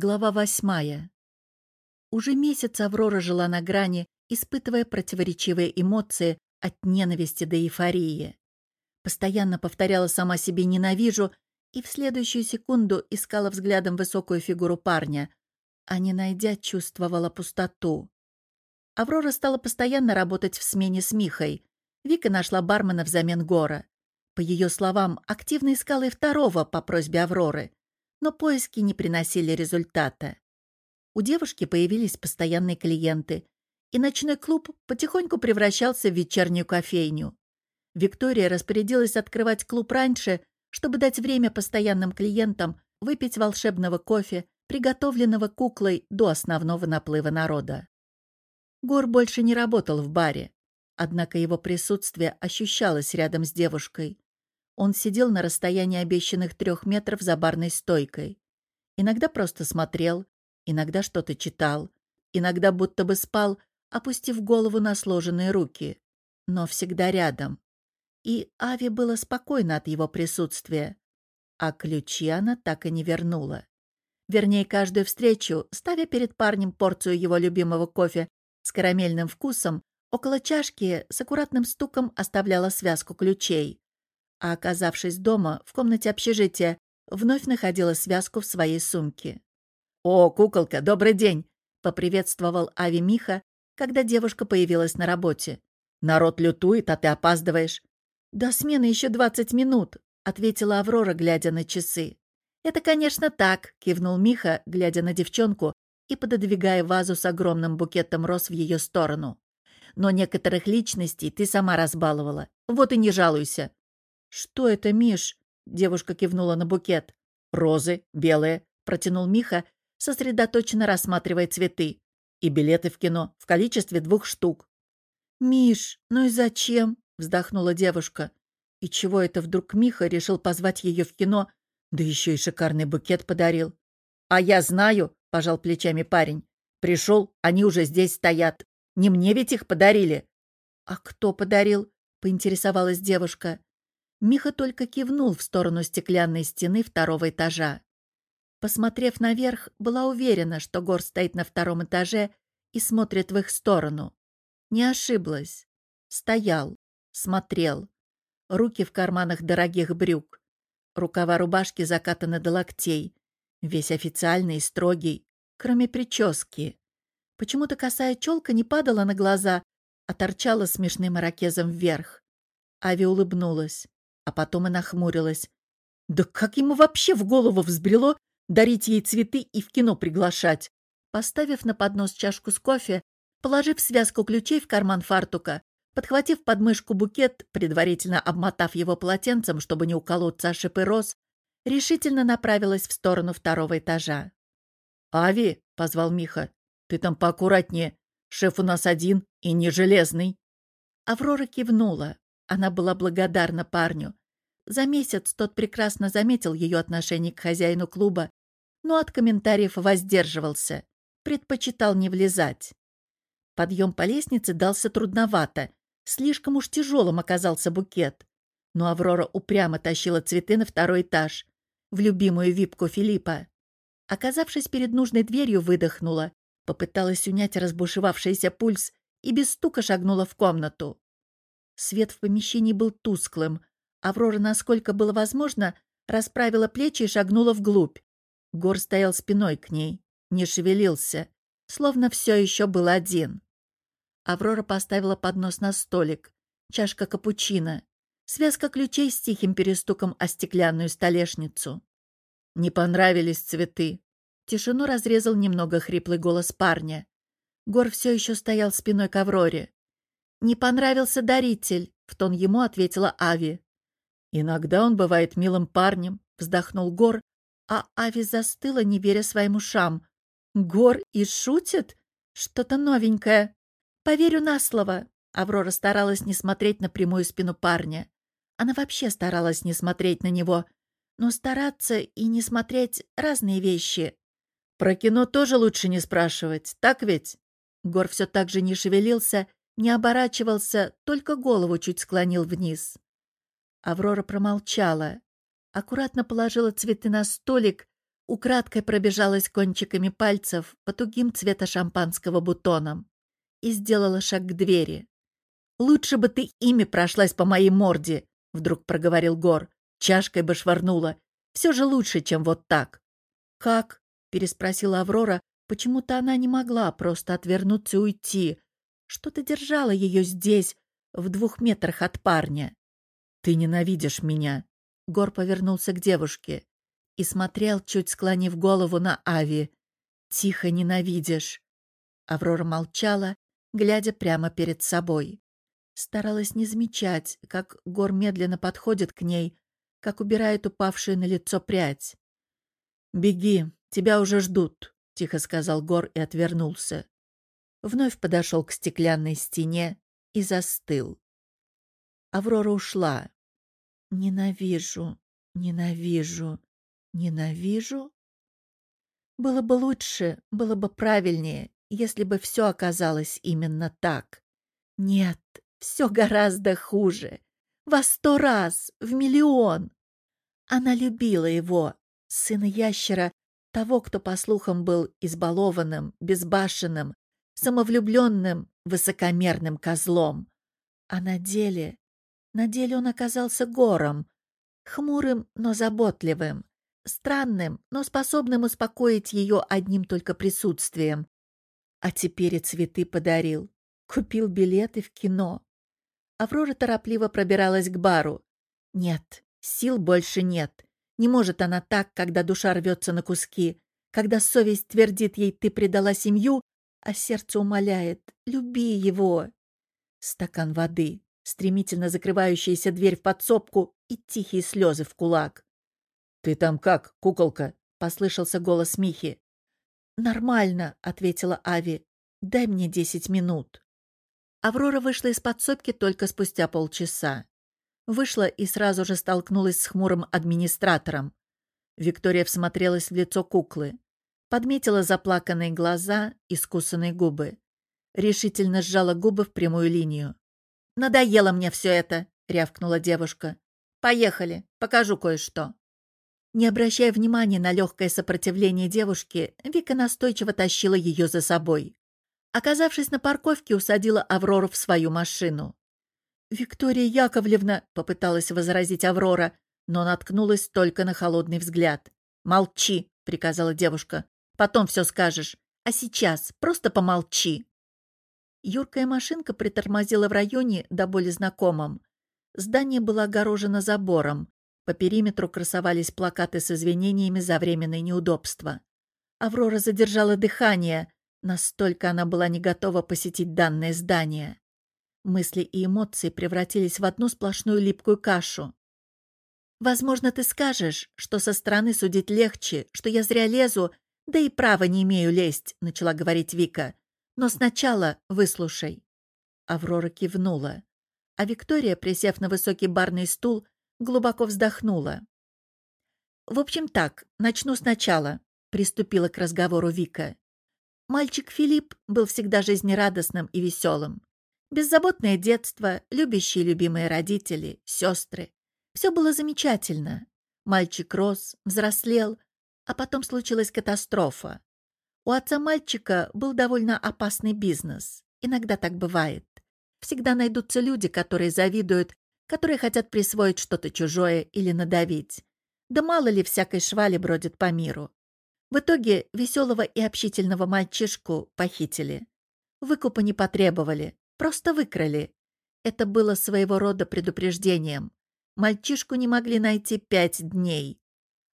Глава восьмая. Уже месяц Аврора жила на грани, испытывая противоречивые эмоции от ненависти до эйфории. Постоянно повторяла сама себе «ненавижу» и в следующую секунду искала взглядом высокую фигуру парня, а не найдя, чувствовала пустоту. Аврора стала постоянно работать в смене с Михой. Вика нашла бармена взамен Гора. По ее словам, активно искала и второго по просьбе Авроры — но поиски не приносили результата. У девушки появились постоянные клиенты, и ночной клуб потихоньку превращался в вечернюю кофейню. Виктория распорядилась открывать клуб раньше, чтобы дать время постоянным клиентам выпить волшебного кофе, приготовленного куклой до основного наплыва народа. Гор больше не работал в баре, однако его присутствие ощущалось рядом с девушкой. Он сидел на расстоянии обещанных трех метров за барной стойкой. Иногда просто смотрел, иногда что-то читал, иногда будто бы спал, опустив голову на сложенные руки, но всегда рядом. И Ави было спокойно от его присутствия. А ключи она так и не вернула. Вернее, каждую встречу, ставя перед парнем порцию его любимого кофе с карамельным вкусом, около чашки с аккуратным стуком оставляла связку ключей а, оказавшись дома, в комнате общежития, вновь находила связку в своей сумке. «О, куколка, добрый день!» — поприветствовал Ави Миха, когда девушка появилась на работе. «Народ лютует, а ты опаздываешь». «До смены еще двадцать минут», — ответила Аврора, глядя на часы. «Это, конечно, так», — кивнул Миха, глядя на девчонку и пододвигая вазу с огромным букетом роз в ее сторону. «Но некоторых личностей ты сама разбаловала. Вот и не жалуйся. «Что это, Миш?» — девушка кивнула на букет. «Розы, белые», — протянул Миха, сосредоточенно рассматривая цветы. «И билеты в кино в количестве двух штук». «Миш, ну и зачем?» — вздохнула девушка. И чего это вдруг Миха решил позвать ее в кино, да еще и шикарный букет подарил? «А я знаю», — пожал плечами парень. «Пришел, они уже здесь стоят. Не мне ведь их подарили». «А кто подарил?» — поинтересовалась девушка. Миха только кивнул в сторону стеклянной стены второго этажа. Посмотрев наверх, была уверена, что Гор стоит на втором этаже и смотрит в их сторону. Не ошиблась. Стоял, смотрел. Руки в карманах дорогих брюк. Рукава рубашки закатаны до локтей. Весь официальный и строгий, кроме прически. Почему-то косая челка не падала на глаза, а торчала смешным ирокезом вверх. Ави улыбнулась а потом и нахмурилась. Да как ему вообще в голову взбрело дарить ей цветы и в кино приглашать? Поставив на поднос чашку с кофе, положив связку ключей в карман фартука, подхватив подмышку букет, предварительно обмотав его полотенцем, чтобы не уколоться шипы роз, решительно направилась в сторону второго этажа. «Ави!» — позвал Миха. «Ты там поаккуратнее. Шеф у нас один и не железный». Аврора кивнула. Она была благодарна парню. За месяц тот прекрасно заметил ее отношение к хозяину клуба, но от комментариев воздерживался, предпочитал не влезать. Подъем по лестнице дался трудновато, слишком уж тяжелым оказался букет. Но Аврора упрямо тащила цветы на второй этаж, в любимую випку Филиппа. Оказавшись перед нужной дверью, выдохнула, попыталась унять разбушевавшийся пульс и без стука шагнула в комнату. Свет в помещении был тусклым. Аврора, насколько было возможно, расправила плечи и шагнула вглубь. Гор стоял спиной к ней, не шевелился, словно все еще был один. Аврора поставила поднос на столик. Чашка капучино. Связка ключей с тихим перестуком о стеклянную столешницу. Не понравились цветы. Тишину разрезал немного хриплый голос парня. Гор все еще стоял спиной к Авроре. «Не понравился даритель», — в тон ему ответила Ави. «Иногда он бывает милым парнем», — вздохнул Гор, а Ави застыла, не веря своим ушам. «Гор и шутит? Что-то новенькое. Поверю на слово». Аврора старалась не смотреть на прямую спину парня. Она вообще старалась не смотреть на него. Но стараться и не смотреть — разные вещи. «Про кино тоже лучше не спрашивать, так ведь?» Гор все так же не шевелился не оборачивался, только голову чуть склонил вниз. Аврора промолчала, аккуратно положила цветы на столик, украдкой пробежалась кончиками пальцев по тугим цвета шампанского бутонам и сделала шаг к двери. «Лучше бы ты ими прошлась по моей морде», — вдруг проговорил Гор. Чашкой бы швырнула. Все же лучше, чем вот так. «Как?» — переспросила Аврора. Почему-то она не могла просто отвернуться и уйти. Что-то держало ее здесь, в двух метрах от парня. «Ты ненавидишь меня!» Гор повернулся к девушке и смотрел, чуть склонив голову на Ави. «Тихо ненавидишь!» Аврора молчала, глядя прямо перед собой. Старалась не замечать, как Гор медленно подходит к ней, как убирает упавшую на лицо прядь. «Беги, тебя уже ждут», — тихо сказал Гор и отвернулся. Вновь подошел к стеклянной стене и застыл. Аврора ушла. «Ненавижу, ненавижу, ненавижу». Было бы лучше, было бы правильнее, если бы все оказалось именно так. Нет, все гораздо хуже. Во сто раз, в миллион. Она любила его, сына ящера, того, кто, по слухам, был избалованным, безбашенным, самовлюбленным, высокомерным козлом. А на деле... На деле он оказался гором, хмурым, но заботливым, странным, но способным успокоить ее одним только присутствием. А теперь и цветы подарил. Купил билеты в кино. Аврора торопливо пробиралась к бару. Нет, сил больше нет. Не может она так, когда душа рвется на куски, когда совесть твердит ей «ты предала семью», а сердце умоляет «люби его». Стакан воды, стремительно закрывающаяся дверь в подсобку и тихие слезы в кулак. «Ты там как, куколка?» — послышался голос Михи. «Нормально», — ответила Ави. «Дай мне десять минут». Аврора вышла из подсобки только спустя полчаса. Вышла и сразу же столкнулась с хмурым администратором. Виктория всмотрелась в лицо куклы. Подметила заплаканные глаза, искусанные губы. Решительно сжала губы в прямую линию. «Надоело мне все это!» — рявкнула девушка. «Поехали, покажу кое-что». Не обращая внимания на легкое сопротивление девушки, Вика настойчиво тащила ее за собой. Оказавшись на парковке, усадила Аврору в свою машину. «Виктория Яковлевна!» — попыталась возразить Аврора, но наткнулась только на холодный взгляд. «Молчи!» — приказала девушка. «Потом все скажешь. А сейчас просто помолчи!» Юркая машинка притормозила в районе, до боли знакомом. Здание было огорожено забором. По периметру красовались плакаты с извинениями за временное неудобство. Аврора задержала дыхание, Настолько она была не готова посетить данное здание. Мысли и эмоции превратились в одну сплошную липкую кашу. «Возможно, ты скажешь, что со стороны судить легче, что я зря лезу, да и права не имею лезть», — начала говорить Вика. «Но сначала выслушай». Аврора кивнула, а Виктория, присев на высокий барный стул, глубоко вздохнула. «В общем так, начну сначала», — приступила к разговору Вика. Мальчик Филипп был всегда жизнерадостным и веселым. Беззаботное детство, любящие любимые родители, сестры. Все было замечательно. Мальчик рос, взрослел, а потом случилась катастрофа. У отца мальчика был довольно опасный бизнес. Иногда так бывает. Всегда найдутся люди, которые завидуют, которые хотят присвоить что-то чужое или надавить. Да мало ли всякой швали бродит по миру. В итоге веселого и общительного мальчишку похитили. Выкупа не потребовали, просто выкрали. Это было своего рода предупреждением. Мальчишку не могли найти пять дней.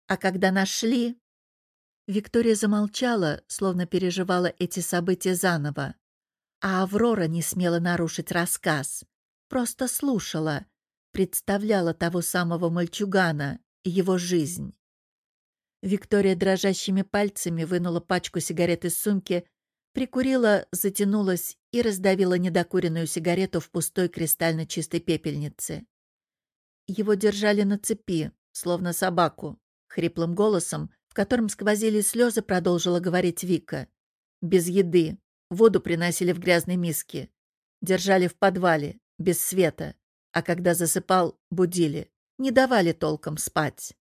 А когда нашли... Виктория замолчала, словно переживала эти события заново. А Аврора не смела нарушить рассказ. Просто слушала, представляла того самого мальчугана, его жизнь. Виктория дрожащими пальцами вынула пачку сигарет из сумки, прикурила, затянулась и раздавила недокуренную сигарету в пустой кристально чистой пепельнице. Его держали на цепи, словно собаку, хриплым голосом, в котором сквозили слезы, продолжила говорить Вика. Без еды, воду приносили в грязной миске, держали в подвале, без света, а когда засыпал, будили, не давали толком спать.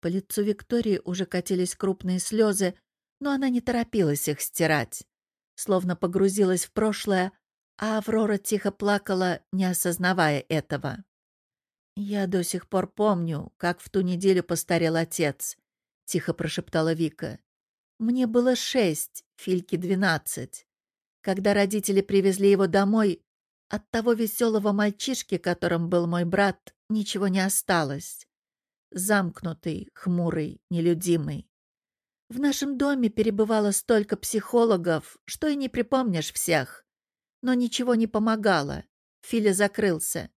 По лицу Виктории уже катились крупные слезы, но она не торопилась их стирать. Словно погрузилась в прошлое, а Аврора тихо плакала, не осознавая этого. «Я до сих пор помню, как в ту неделю постарел отец», — тихо прошептала Вика. «Мне было шесть, Фильке двенадцать. Когда родители привезли его домой, от того веселого мальчишки, которым был мой брат, ничего не осталось. Замкнутый, хмурый, нелюдимый. В нашем доме перебывало столько психологов, что и не припомнишь всех. Но ничего не помогало. Филя закрылся.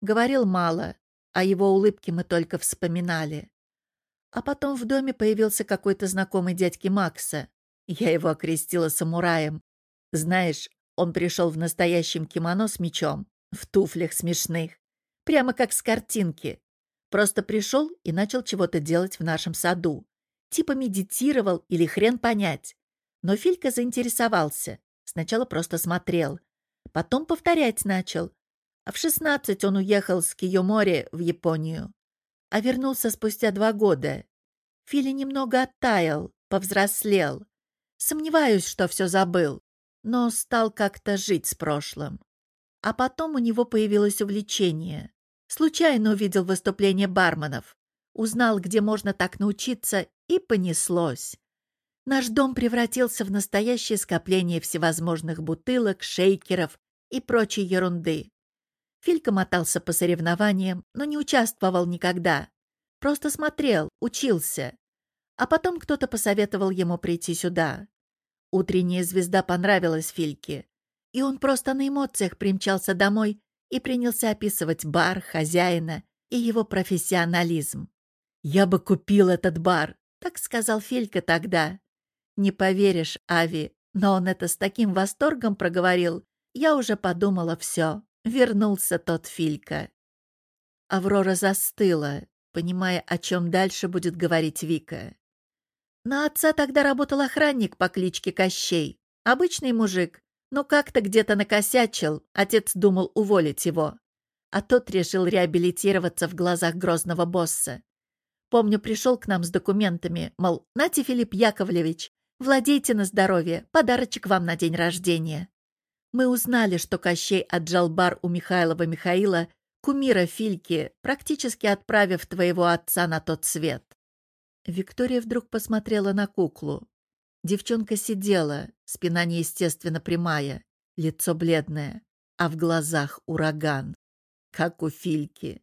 Говорил мало, а его улыбки мы только вспоминали. А потом в доме появился какой-то знакомый дядьки Макса. Я его окрестила самураем. Знаешь, он пришел в настоящем кимоно с мечом, в туфлях смешных. Прямо как с картинки. Просто пришел и начал чего-то делать в нашем саду. Типа медитировал или хрен понять. Но Филька заинтересовался. Сначала просто смотрел. Потом повторять начал. А в шестнадцать он уехал с Киомори в Японию. А вернулся спустя два года. Фили немного оттаял, повзрослел. Сомневаюсь, что все забыл но стал как-то жить с прошлым. А потом у него появилось увлечение. Случайно увидел выступление барменов, узнал, где можно так научиться, и понеслось. Наш дом превратился в настоящее скопление всевозможных бутылок, шейкеров и прочей ерунды. Филька мотался по соревнованиям, но не участвовал никогда. Просто смотрел, учился. А потом кто-то посоветовал ему прийти сюда. Утренняя звезда понравилась Фильке, и он просто на эмоциях примчался домой и принялся описывать бар, хозяина и его профессионализм. «Я бы купил этот бар», — так сказал Филька тогда. «Не поверишь, Ави, но он это с таким восторгом проговорил. Я уже подумала, все, вернулся тот Филька». Аврора застыла, понимая, о чем дальше будет говорить Вика. На отца тогда работал охранник по кличке Кощей. Обычный мужик, но как-то где-то накосячил, отец думал уволить его. А тот решил реабилитироваться в глазах грозного босса. Помню, пришел к нам с документами, мол, нате, Филипп Яковлевич, владейте на здоровье, подарочек вам на день рождения. Мы узнали, что Кощей отжал бар у Михайлова Михаила, кумира Фильки, практически отправив твоего отца на тот свет. Виктория вдруг посмотрела на куклу. Девчонка сидела, спина неестественно прямая, лицо бледное, а в глазах ураган, как у Фильки.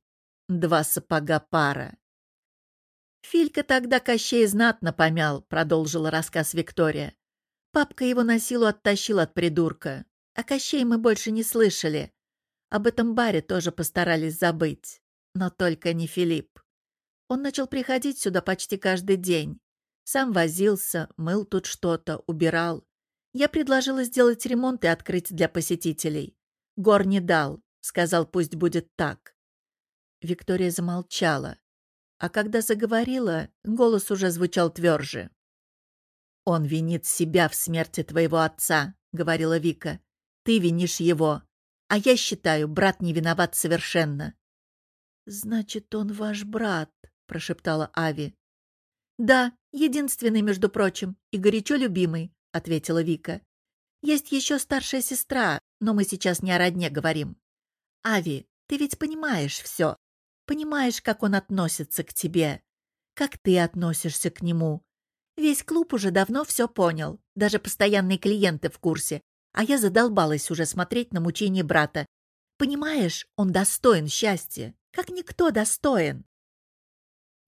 Два сапога пара. «Филька тогда Кощей знатно помял», — продолжила рассказ Виктория. «Папка его на силу оттащил от придурка. А Кощей мы больше не слышали. Об этом баре тоже постарались забыть. Но только не Филипп. Он начал приходить сюда почти каждый день. Сам возился, мыл тут что-то, убирал. Я предложила сделать ремонт и открыть для посетителей. Гор не дал, сказал, пусть будет так. Виктория замолчала. А когда заговорила, голос уже звучал тверже. «Он винит себя в смерти твоего отца», — говорила Вика. «Ты винишь его. А я считаю, брат не виноват совершенно». «Значит, он ваш брат», — прошептала Ави. «Да, единственный, между прочим, и горячо любимый», — ответила Вика. «Есть еще старшая сестра, но мы сейчас не о родне говорим. Ави, ты ведь понимаешь все. Понимаешь, как он относится к тебе. Как ты относишься к нему. Весь клуб уже давно все понял. Даже постоянные клиенты в курсе. А я задолбалась уже смотреть на мучение брата. Понимаешь, он достоин счастья. Как никто достоин.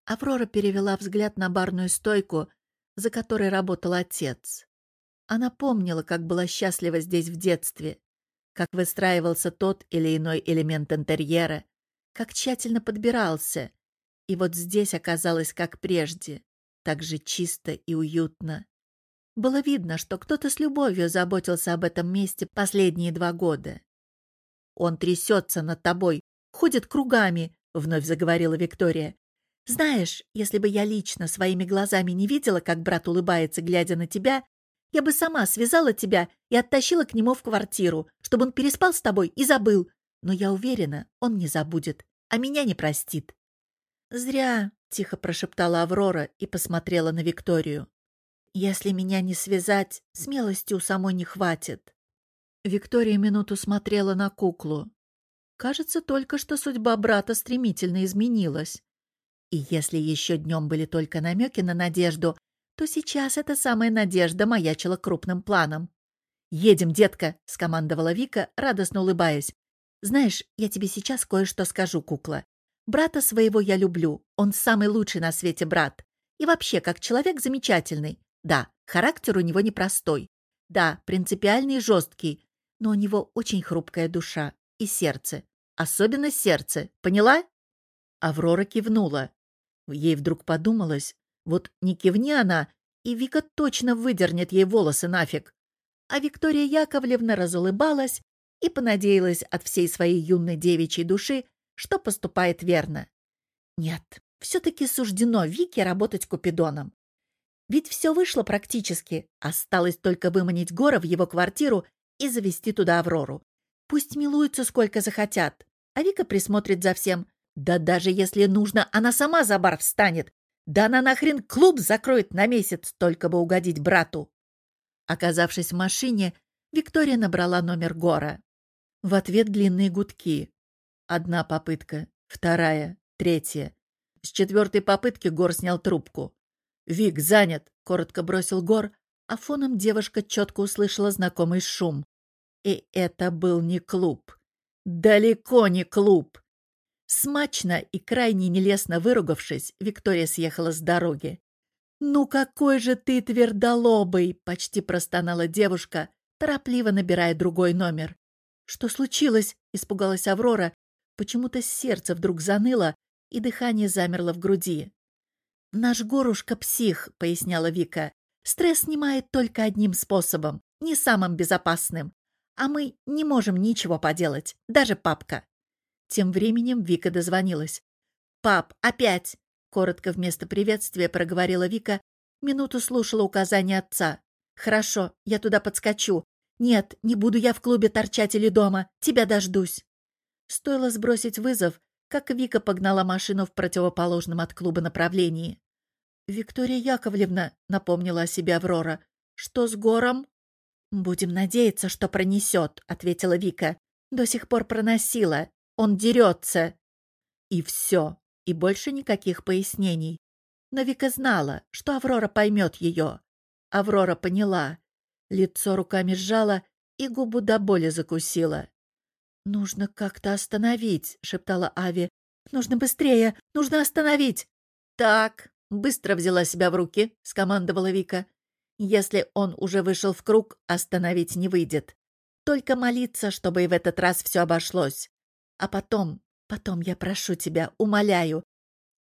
Аврора перевела взгляд на барную стойку, за которой работал отец. Она помнила, как была счастлива здесь в детстве, как выстраивался тот или иной элемент интерьера, как тщательно подбирался. И вот здесь оказалось как прежде, так же чисто и уютно. Было видно, что кто-то с любовью заботился об этом месте последние два года. «Он трясется над тобой, ходит кругами», — вновь заговорила Виктория. Знаешь, если бы я лично своими глазами не видела, как брат улыбается, глядя на тебя, я бы сама связала тебя и оттащила к нему в квартиру, чтобы он переспал с тобой и забыл. Но я уверена, он не забудет, а меня не простит. Зря, — тихо прошептала Аврора и посмотрела на Викторию. «Если меня не связать, смелости у самой не хватит». Виктория минуту смотрела на куклу. Кажется, только что судьба брата стремительно изменилась. И если еще днем были только намеки на надежду, то сейчас эта самая надежда маячила крупным планом. «Едем, детка!» — скомандовала Вика, радостно улыбаясь. «Знаешь, я тебе сейчас кое-что скажу, кукла. Брата своего я люблю, он самый лучший на свете брат. И вообще, как человек замечательный. Да, характер у него непростой. Да, принципиальный и жесткий, но у него очень хрупкая душа и сердце. Особенно сердце, поняла? Аврора кивнула. Ей вдруг подумалось, вот не кивни она, и Вика точно выдернет ей волосы нафиг. А Виктория Яковлевна разулыбалась и понадеялась от всей своей юной девичьей души, что поступает верно. Нет, все-таки суждено Вике работать Купидоном. Ведь все вышло практически, осталось только выманить Гора в его квартиру и завести туда Аврору. Пусть милуются сколько захотят, а Вика присмотрит за всем. Да даже если нужно, она сама за бар встанет. Да она нахрен клуб закроет на месяц, только бы угодить брату. Оказавшись в машине, Виктория набрала номер Гора. В ответ длинные гудки. Одна попытка, вторая, третья. С четвертой попытки Гор снял трубку. «Вик, занят!» — коротко бросил Гор, а фоном девушка четко услышала знакомый шум. И это был не клуб. Далеко не клуб. Смачно и крайне нелестно выругавшись, Виктория съехала с дороги. «Ну какой же ты твердолобый!» — почти простонала девушка, торопливо набирая другой номер. «Что случилось?» — испугалась Аврора. Почему-то сердце вдруг заныло, и дыхание замерло в груди. «Наш горушка псих», — поясняла Вика. Стресс снимает только одним способом, не самым безопасным. А мы не можем ничего поделать, даже папка. Тем временем Вика дозвонилась. «Пап, опять!» — коротко вместо приветствия проговорила Вика, минуту слушала указания отца. «Хорошо, я туда подскочу. Нет, не буду я в клубе торчать или дома. Тебя дождусь». Стоило сбросить вызов, как Вика погнала машину в противоположном от клуба направлении. «Виктория Яковлевна», — напомнила о себе Аврора, — «что с гором?» «Будем надеяться, что пронесет», — ответила Вика. «До сих пор проносила. Он дерется». И все. И больше никаких пояснений. Но Вика знала, что Аврора поймет ее. Аврора поняла. Лицо руками сжала и губу до боли закусила. «Нужно как-то остановить», — шептала Ави. «Нужно быстрее! Нужно остановить!» «Так, Быстро взяла себя в руки, скомандовала Вика. Если он уже вышел в круг, остановить не выйдет. Только молиться, чтобы и в этот раз все обошлось. А потом, потом я прошу тебя, умоляю,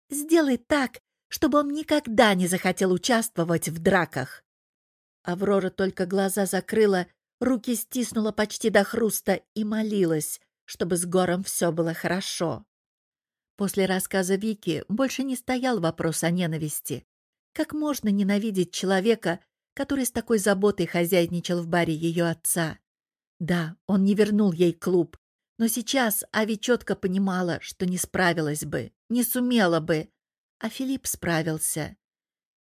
сделай так, чтобы он никогда не захотел участвовать в драках. Аврора только глаза закрыла, руки стиснула почти до хруста и молилась, чтобы с Гором все было хорошо. После рассказа Вики больше не стоял вопрос о ненависти. Как можно ненавидеть человека, который с такой заботой хозяйничал в баре ее отца? Да, он не вернул ей клуб, но сейчас Ави четко понимала, что не справилась бы, не сумела бы. А Филипп справился.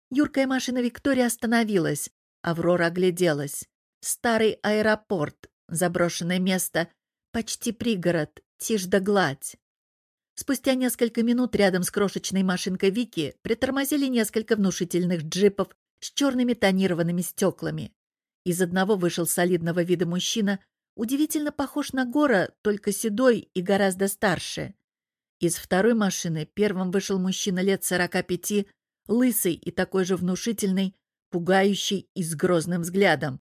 Юркая машина Виктории остановилась. Аврора огляделась. Старый аэропорт, заброшенное место, почти пригород, тишь да гладь. Спустя несколько минут рядом с крошечной машинкой Вики притормозили несколько внушительных джипов с черными тонированными стеклами. Из одного вышел солидного вида мужчина, удивительно похож на Гора, только седой и гораздо старше. Из второй машины первым вышел мужчина лет сорока пяти, лысый и такой же внушительный, пугающий и с грозным взглядом.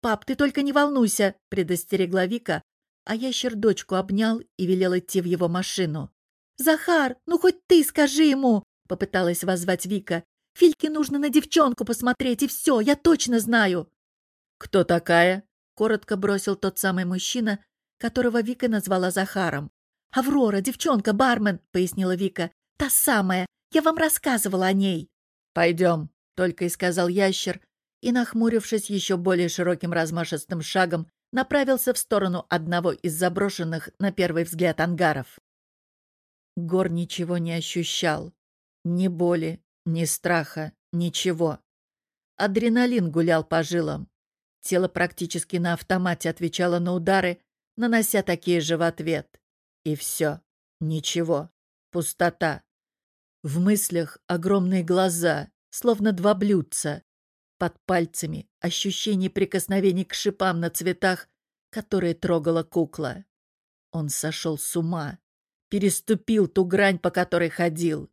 «Пап, ты только не волнуйся!» — предостерегла Вика, а ящер дочку обнял и велел идти в его машину. «Захар, ну хоть ты скажи ему!» — попыталась воззвать Вика. «Фильке нужно на девчонку посмотреть, и все, я точно знаю!» «Кто такая?» — коротко бросил тот самый мужчина, которого Вика назвала Захаром. «Аврора, девчонка, бармен!» — пояснила Вика. «Та самая! Я вам рассказывала о ней!» «Пойдем!» — только и сказал ящер, и, нахмурившись еще более широким размашистым шагом, направился в сторону одного из заброшенных, на первый взгляд, ангаров. Гор ничего не ощущал. Ни боли, ни страха, ничего. Адреналин гулял по жилам. Тело практически на автомате отвечало на удары, нанося такие же в ответ. И все. Ничего. Пустота. В мыслях огромные глаза, словно два блюдца. Под пальцами ощущение прикосновений к шипам на цветах, которые трогала кукла. Он сошел с ума, переступил ту грань, по которой ходил.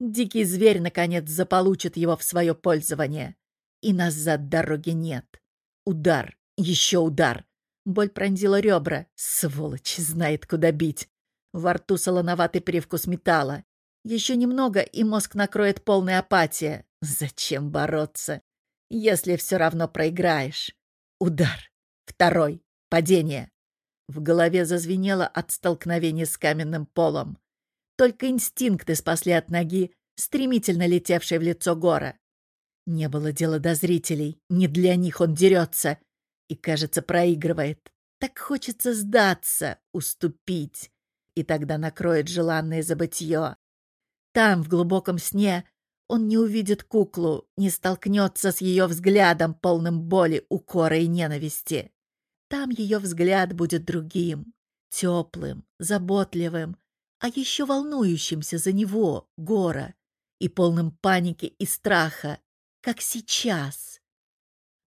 Дикий зверь, наконец, заполучит его в свое пользование. И назад дороги нет. Удар, еще удар. Боль пронзила ребра. Сволочь, знает, куда бить. Во рту солоноватый привкус металла. Еще немного, и мозг накроет полная апатия. Зачем бороться, если все равно проиграешь? Удар. Второй. Падение. В голове зазвенело от столкновения с каменным полом. Только инстинкты спасли от ноги, стремительно летевшей в лицо гора. Не было дела до зрителей, не для них он дерется. И, кажется, проигрывает. Так хочется сдаться, уступить. И тогда накроет желанное забытье. Там, в глубоком сне, он не увидит куклу, не столкнется с ее взглядом, полным боли, укора и ненависти. Там ее взгляд будет другим, теплым, заботливым, а еще волнующимся за него, Гора, и полным паники и страха, как сейчас.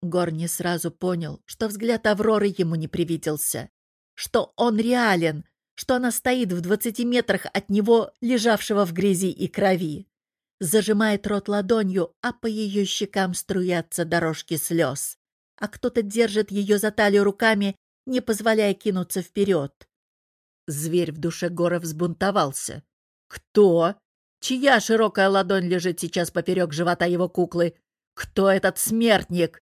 Гор не сразу понял, что взгляд Авроры ему не привиделся, что он реален, что она стоит в двадцати метрах от него, лежавшего в грязи и крови. Зажимает рот ладонью, а по ее щекам струятся дорожки слез. А кто-то держит ее за талию руками, не позволяя кинуться вперед. Зверь в душе Гора взбунтовался. «Кто? Чья широкая ладонь лежит сейчас поперек живота его куклы? Кто этот смертник?»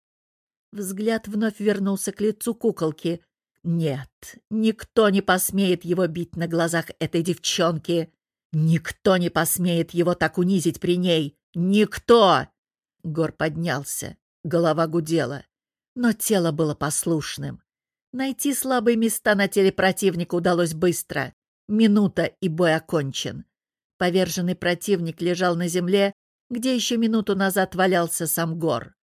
Взгляд вновь вернулся к лицу куколки. «Нет, никто не посмеет его бить на глазах этой девчонки. Никто не посмеет его так унизить при ней. Никто!» Гор поднялся. Голова гудела. Но тело было послушным. Найти слабые места на теле противника удалось быстро. Минута, и бой окончен. Поверженный противник лежал на земле, где еще минуту назад валялся сам Гор.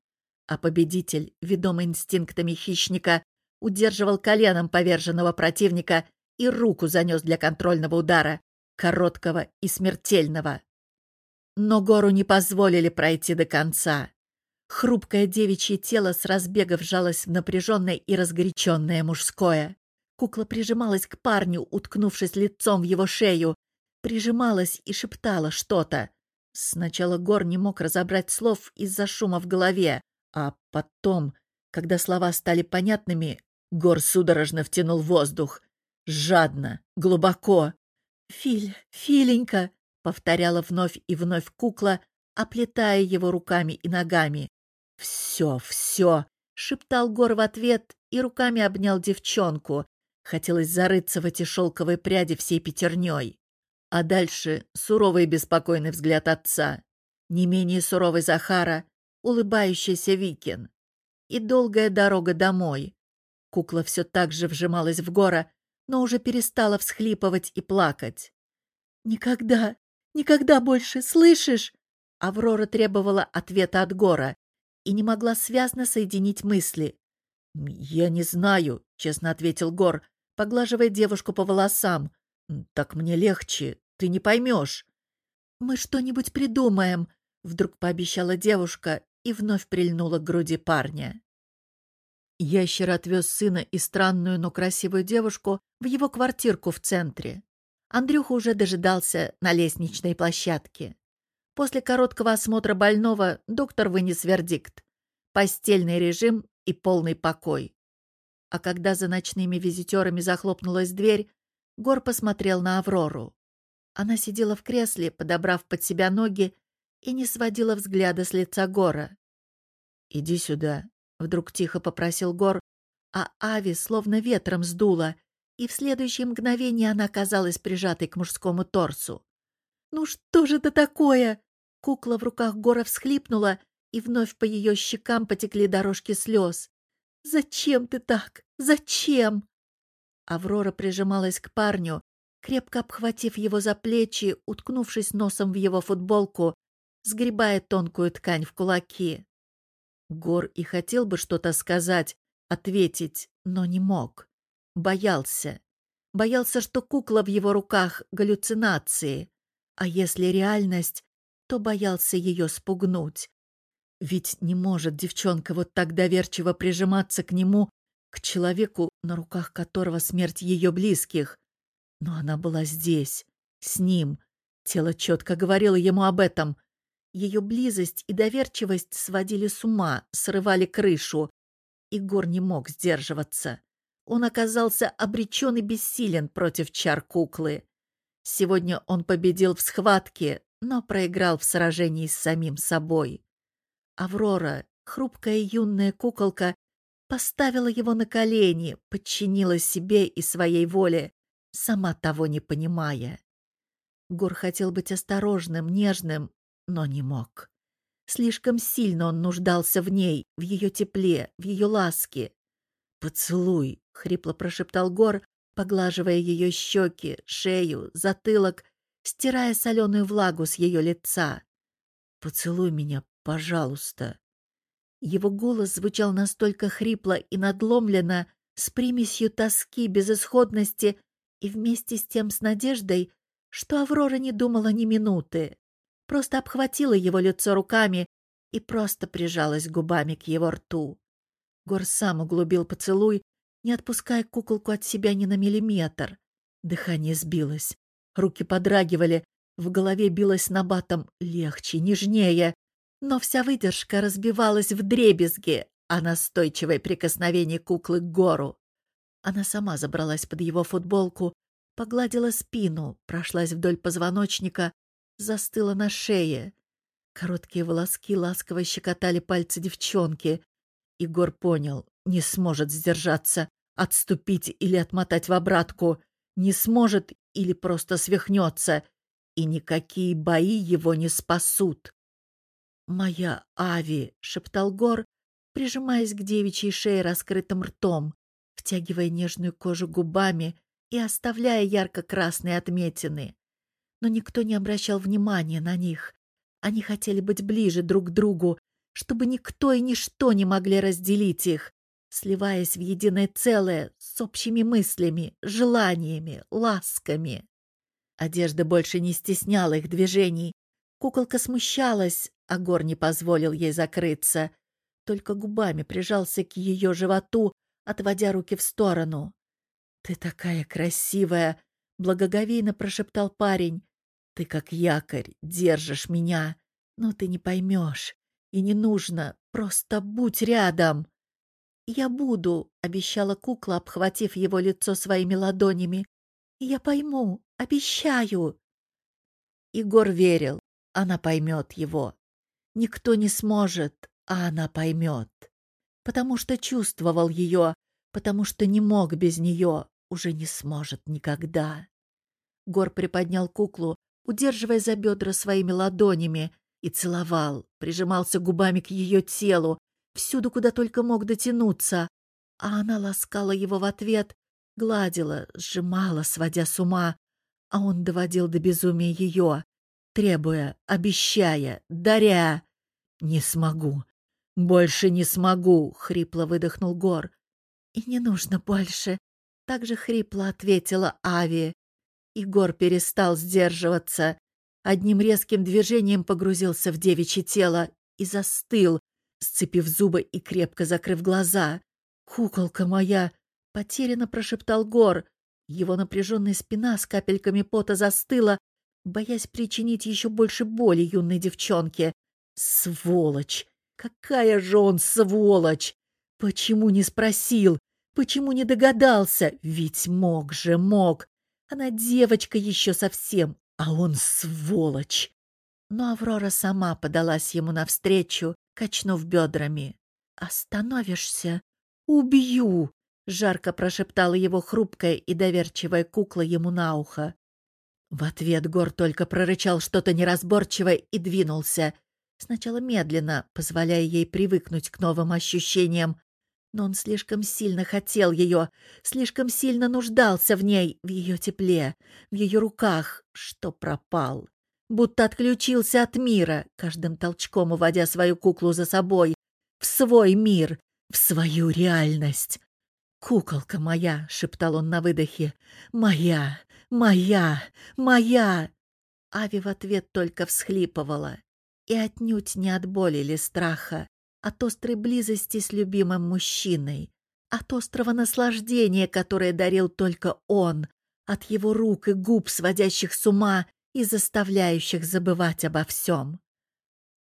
А победитель, ведомый инстинктами хищника, удерживал коленом поверженного противника и руку занес для контрольного удара, короткого и смертельного. Но Гору не позволили пройти до конца. Хрупкое девичье тело с разбега вжалось в напряженное и разгоряченное мужское. Кукла прижималась к парню, уткнувшись лицом в его шею. Прижималась и шептала что-то. Сначала Гор не мог разобрать слов из-за шума в голове, а потом, когда слова стали понятными, Гор судорожно втянул воздух. Жадно, глубоко. «Филь, Филенька!» — повторяла вновь и вновь кукла, оплетая его руками и ногами. «Все, все!» — шептал Гор в ответ и руками обнял девчонку. Хотелось зарыться в эти шелковые пряди всей пятерней. А дальше суровый и беспокойный взгляд отца. Не менее суровый Захара, улыбающийся Викин. И долгая дорога домой. Кукла все так же вжималась в гора, но уже перестала всхлипывать и плакать. «Никогда, никогда больше, слышишь?» Аврора требовала ответа от Гора, и не могла связно соединить мысли. «Я не знаю», — честно ответил Гор, поглаживая девушку по волосам. «Так мне легче, ты не поймешь». «Мы что-нибудь придумаем», — вдруг пообещала девушка и вновь прильнула к груди парня. Ящер отвез сына и странную, но красивую девушку в его квартирку в центре. Андрюха уже дожидался на лестничной площадке. После короткого осмотра больного доктор вынес вердикт. Постельный режим и полный покой. А когда за ночными визитерами захлопнулась дверь, Гор посмотрел на Аврору. Она сидела в кресле, подобрав под себя ноги, и не сводила взгляда с лица Гора. «Иди сюда», — вдруг тихо попросил Гор, а Ави словно ветром сдуло, и в следующее мгновение она оказалась прижатой к мужскому торсу. «Ну что же это такое?» Кукла в руках Гора всхлипнула, и вновь по ее щекам потекли дорожки слез. «Зачем ты так? Зачем?» Аврора прижималась к парню, крепко обхватив его за плечи, уткнувшись носом в его футболку, сгребая тонкую ткань в кулаки. Гор и хотел бы что-то сказать, ответить, но не мог. Боялся. Боялся, что кукла в его руках — галлюцинации. А если реальность, то боялся ее спугнуть. Ведь не может девчонка вот так доверчиво прижиматься к нему, к человеку, на руках которого смерть ее близких. Но она была здесь, с ним. Тело четко говорило ему об этом. Ее близость и доверчивость сводили с ума, срывали крышу. Егор не мог сдерживаться. Он оказался обречен и бессилен против чар куклы. Сегодня он победил в схватке, но проиграл в сражении с самим собой. Аврора, хрупкая юная куколка, поставила его на колени, подчинила себе и своей воле, сама того не понимая. Гор хотел быть осторожным, нежным, но не мог. Слишком сильно он нуждался в ней, в ее тепле, в ее ласке. «Поцелуй!» — хрипло прошептал Гор, поглаживая ее щеки, шею, затылок, стирая соленую влагу с ее лица. «Поцелуй меня, пожалуйста!» Его голос звучал настолько хрипло и надломленно, с примесью тоски, безысходности и вместе с тем с надеждой, что Аврора не думала ни минуты. Просто обхватила его лицо руками и просто прижалась губами к его рту. Гор сам углубил поцелуй, не отпуская куколку от себя ни на миллиметр. Дыхание сбилось, руки подрагивали, в голове билось набатом легче, нежнее, но вся выдержка разбивалась в дребезги, а настойчивое прикосновение куклы к гору. Она сама забралась под его футболку, погладила спину, прошлась вдоль позвоночника, застыла на шее. Короткие волоски ласково щекотали пальцы девчонки. Егор понял, не сможет сдержаться, отступить или отмотать в обратку. Не сможет или просто свихнется. И никакие бои его не спасут. «Моя Ави!» — шептал Гор, прижимаясь к девичьей шее раскрытым ртом, втягивая нежную кожу губами и оставляя ярко-красные отметины. Но никто не обращал внимания на них. Они хотели быть ближе друг к другу, чтобы никто и ничто не могли разделить их, сливаясь в единое целое с общими мыслями, желаниями, ласками. Одежда больше не стесняла их движений. Куколка смущалась, а Гор не позволил ей закрыться. Только губами прижался к ее животу, отводя руки в сторону. «Ты такая красивая!» — благоговейно прошептал парень. «Ты как якорь, держишь меня, но ты не поймешь. И не нужно, просто будь рядом!» «Я буду», — обещала кукла, обхватив его лицо своими ладонями. «Я пойму, обещаю». Егор верил, она поймет его. Никто не сможет, а она поймет. Потому что чувствовал ее, потому что не мог без нее, уже не сможет никогда. Гор приподнял куклу, удерживая за бедра своими ладонями, и целовал, прижимался губами к ее телу, всюду, куда только мог дотянуться. А она ласкала его в ответ, гладила, сжимала, сводя с ума, а он доводил до безумия ее, требуя, обещая, даря. «Не смогу. Больше не смогу», — хрипло выдохнул Гор. «И не нужно больше», — так же хрипло ответила Ави. Егор перестал сдерживаться. Одним резким движением погрузился в девичье тело и застыл, сцепив зубы и крепко закрыв глаза. «Куколка моя!» — потерянно прошептал Гор. Его напряженная спина с капельками пота застыла, боясь причинить еще больше боли юной девчонке. Сволочь! Какая же он сволочь! Почему не спросил? Почему не догадался? Ведь мог же, мог. Она девочка еще совсем, а он сволочь. Но Аврора сама подалась ему навстречу, качнув бедрами. «Остановишься? Убью!» — жарко прошептала его хрупкая и доверчивая кукла ему на ухо. В ответ Гор только прорычал что-то неразборчивое и двинулся, Сначала медленно, позволяя ей привыкнуть к новым ощущениям, Но он слишком сильно хотел ее, слишком сильно нуждался в ней, в ее тепле, в ее руках, что пропал. Будто отключился от мира, каждым толчком уводя свою куклу за собой, в свой мир, в свою реальность. «Куколка моя!» — шептал он на выдохе. «Моя! Моя! Моя!» Ави в ответ только всхлипывала. И отнюдь не от боли или страха, от острой близости с любимым мужчиной, от острого наслаждения, которое дарил только он, от его рук и губ, сводящих с ума и заставляющих забывать обо всем.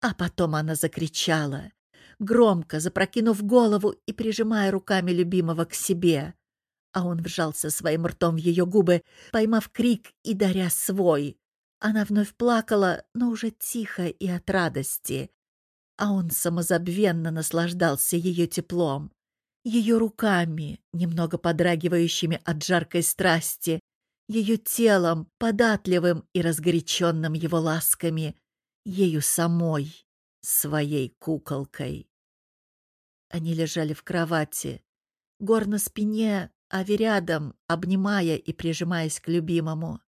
А потом она закричала, громко запрокинув голову и прижимая руками любимого к себе. А он вжался своим ртом в ее губы, поймав крик и даря свой. Она вновь плакала, но уже тихо и от радости. А он самозабвенно наслаждался ее теплом, ее руками, немного подрагивающими от жаркой страсти, ее телом, податливым и разгоряченным его ласками, ею самой, своей куколкой. Они лежали в кровати, гор на спине, Ави рядом, обнимая и прижимаясь к любимому.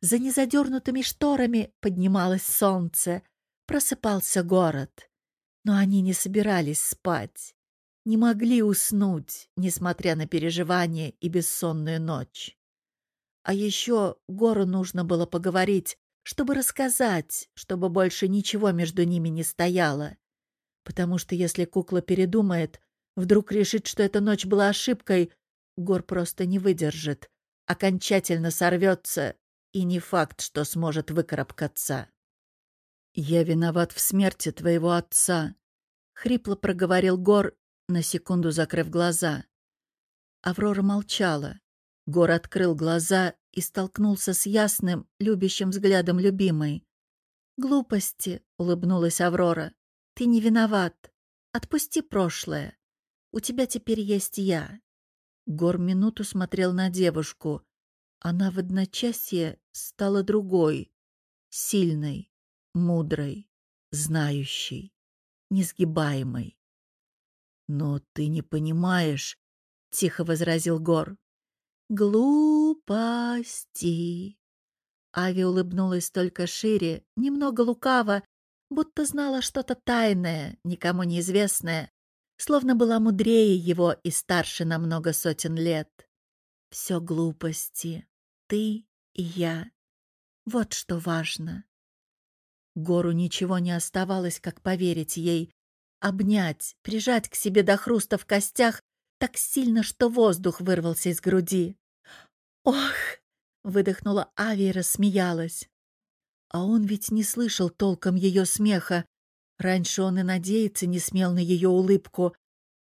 За незадернутыми шторами поднималось солнце, просыпался город. Но они не собирались спать, не могли уснуть, несмотря на переживания и бессонную ночь. А еще Гору нужно было поговорить, чтобы рассказать, чтобы больше ничего между ними не стояло. Потому что если кукла передумает, вдруг решит, что эта ночь была ошибкой, Гор просто не выдержит, окончательно сорвется, и не факт, что сможет выкарабкаться. «Я виноват в смерти твоего отца», — хрипло проговорил Гор, на секунду закрыв глаза. Аврора молчала. Гор открыл глаза и столкнулся с ясным, любящим взглядом любимой. «Глупости», — улыбнулась Аврора. «Ты не виноват. Отпусти прошлое. У тебя теперь есть я. Гор минуту смотрел на девушку. Она в одночасье стала другой, сильной, мудрой, знающей, несгибаемой. «Но ты не понимаешь», — тихо возразил Гор. «Глупости!» Ави улыбнулась только шире, немного лукаво, будто знала что-то тайное, никому неизвестное, словно была мудрее его и старше на много сотен лет. Все глупости. Ты и я. Вот что важно. Гору ничего не оставалось, как поверить ей, обнять, прижать к себе до хруста в костях так сильно, что воздух вырвался из груди. «Ох!» — выдохнула Ави и рассмеялась. А он ведь не слышал толком ее смеха, Раньше он и надеяться не смел на ее улыбку,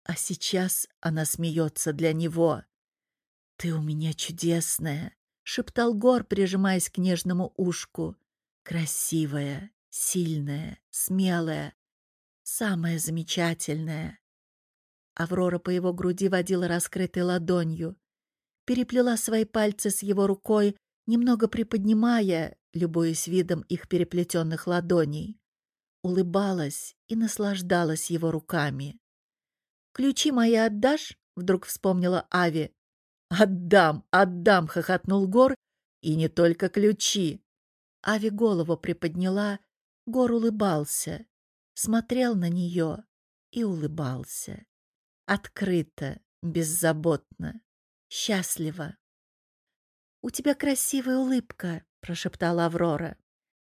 а сейчас она смеется для него. «Ты у меня чудесная», — шептал Гор, прижимаясь к нежному ушку. «Красивая, сильная, смелая, самая замечательная». Аврора по его груди водила раскрытой ладонью, переплела свои пальцы с его рукой, немного приподнимая, любуясь видом их переплетенных ладоней улыбалась и наслаждалась его руками. «Ключи мои отдашь?» — вдруг вспомнила Ави. «Отдам, отдам!» — хохотнул Гор. «И не только ключи!» Ави голову приподняла, Гор улыбался, смотрел на нее и улыбался. Открыто, беззаботно, счастливо. «У тебя красивая улыбка», — прошептала Аврора.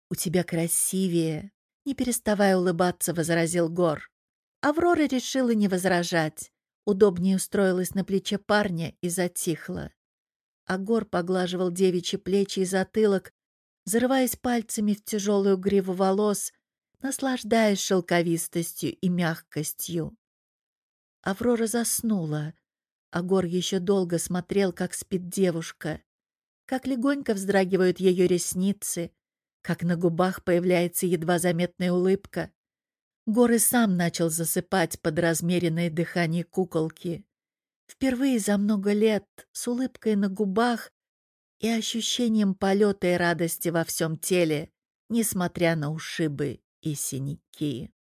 «У тебя красивее, не переставая улыбаться, возразил Гор. Аврора решила не возражать. Удобнее устроилась на плече парня и затихла. А Гор поглаживал девичьи плечи и затылок, зарываясь пальцами в тяжелую гриву волос, наслаждаясь шелковистостью и мягкостью. Аврора заснула, а Гор еще долго смотрел, как спит девушка, как легонько вздрагивают ее ресницы, как на губах появляется едва заметная улыбка. Горы сам начал засыпать под размеренное дыхание куколки. Впервые за много лет с улыбкой на губах и ощущением полета и радости во всем теле, несмотря на ушибы и синяки.